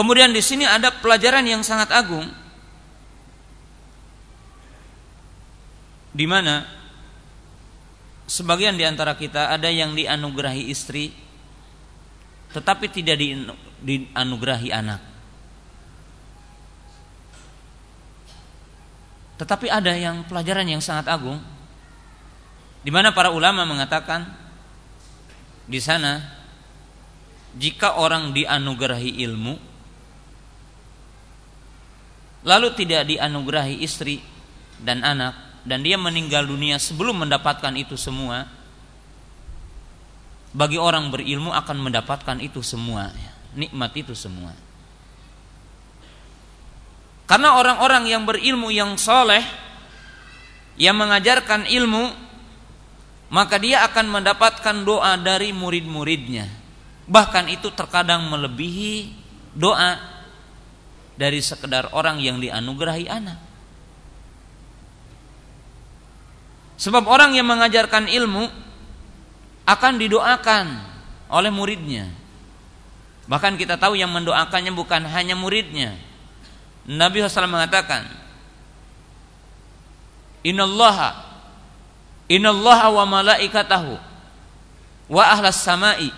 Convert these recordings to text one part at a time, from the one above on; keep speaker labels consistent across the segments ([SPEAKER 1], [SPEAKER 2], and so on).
[SPEAKER 1] Kemudian di sini ada pelajaran yang sangat agung di mana sebagian di antara kita ada yang dianugerahi istri tetapi tidak dianugerahi anak. Tetapi ada yang pelajaran yang sangat agung di mana para ulama mengatakan di sana jika orang dianugerahi ilmu lalu tidak dianugerahi istri dan anak dan dia meninggal dunia sebelum mendapatkan itu semua bagi orang berilmu akan mendapatkan itu semua nikmat itu semua karena orang-orang yang berilmu yang soleh yang mengajarkan ilmu maka dia akan mendapatkan doa dari murid-muridnya. Bahkan itu terkadang melebihi doa dari sekedar orang yang dianugerahi anak. Sebab orang yang mengajarkan ilmu akan didoakan oleh muridnya. Bahkan kita tahu yang mendoakannya bukan hanya muridnya, Nabi SAW mengatakan, Innallaha Innallaha wa malaikatahu wa ahlas samai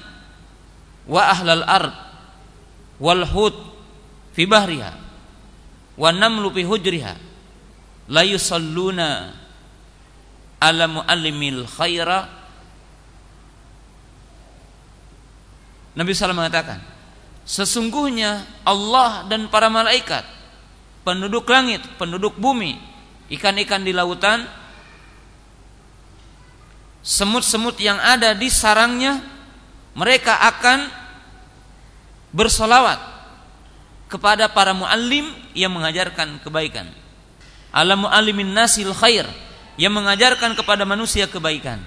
[SPEAKER 1] wa ahlal ard wal hud fi bahriha wa namlu fi hujriha la yusalluna ala muallimil khaira. Nabi SAW mengatakan Sesungguhnya Allah dan para malaikat penduduk langit, penduduk bumi, ikan-ikan di lautan, semut-semut yang ada di sarangnya, mereka akan bersolawat kepada para muallim yang mengajarkan kebaikan. Ala muallimin nasil khair yang mengajarkan kepada manusia kebaikan.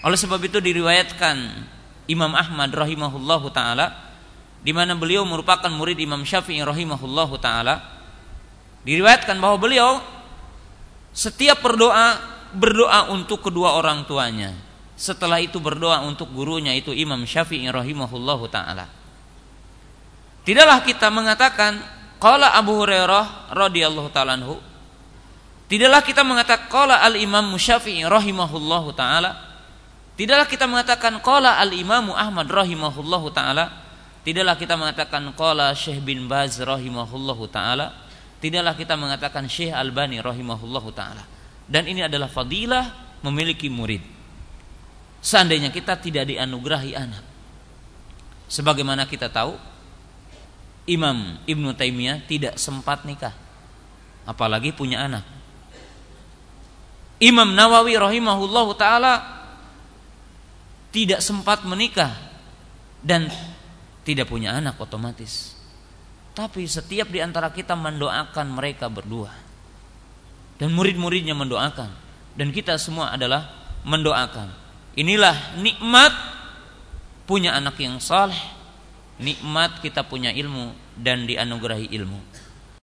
[SPEAKER 1] Oleh sebab itu diriwayatkan Imam Ahmad rahimahullahu taala di mana beliau merupakan murid Imam Syafi'i rahimahullahu taala diriwayatkan bahwa beliau setiap berdoa berdoa untuk kedua orang tuanya setelah itu berdoa untuk gurunya itu Imam Syafi'i rahimahullahu taala tidaklah kita mengatakan qala Abu Hurairah radhiyallahu taala tidaklah kita mengatakan qala al Imam Syafi'i rahimahullahu taala tidaklah kita mengatakan qala al Imam Ahmad rahimahullahu taala Tidaklah kita mengatakan qala Syekh bin Baz rahimahullahu taala, tidaklah kita mengatakan Syekh Albani rahimahullahu taala. Dan ini adalah fadilah memiliki murid. Seandainya kita tidak dianugerahi anak. Sebagaimana kita tahu Imam Ibnu Taimiyah tidak sempat nikah. Apalagi punya anak. Imam Nawawi rahimahullahu taala tidak sempat menikah dan tidak punya anak otomatis. Tapi setiap di antara kita mendoakan mereka berdua. Dan murid-muridnya mendoakan. Dan kita semua adalah mendoakan. Inilah nikmat punya anak yang saleh. Nikmat kita punya ilmu dan dianugerahi ilmu.